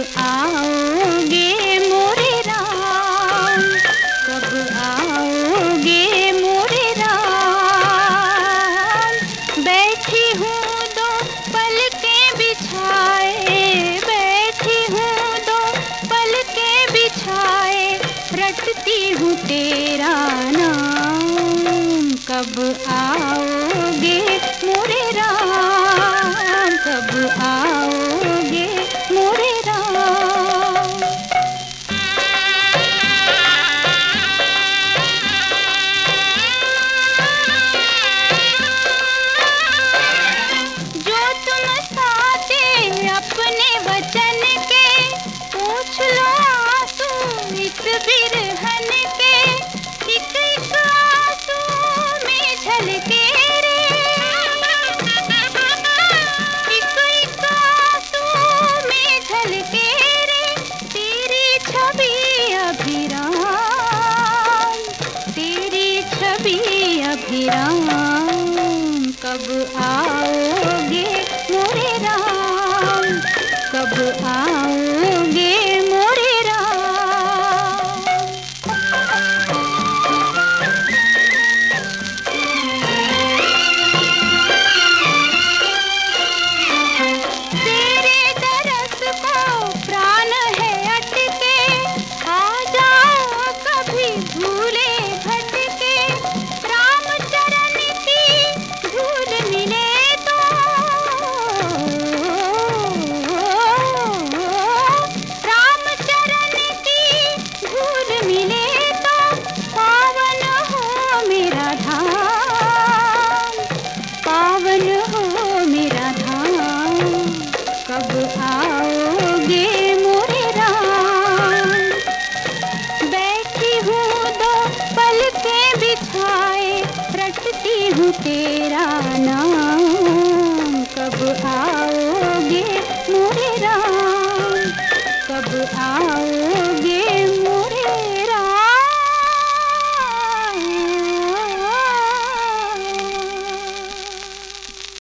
आओगे मोरे राम? कब आओगे मोरे राम? बैठी हूँ दो पल के बिछाए, बैठी हूँ दो पल के बिछाए, रटती हूँ तेरा नाम। कब कब आओगे मोरे राम? कब आओगे तेरा नाम कब आओगे मोरे कब आओगे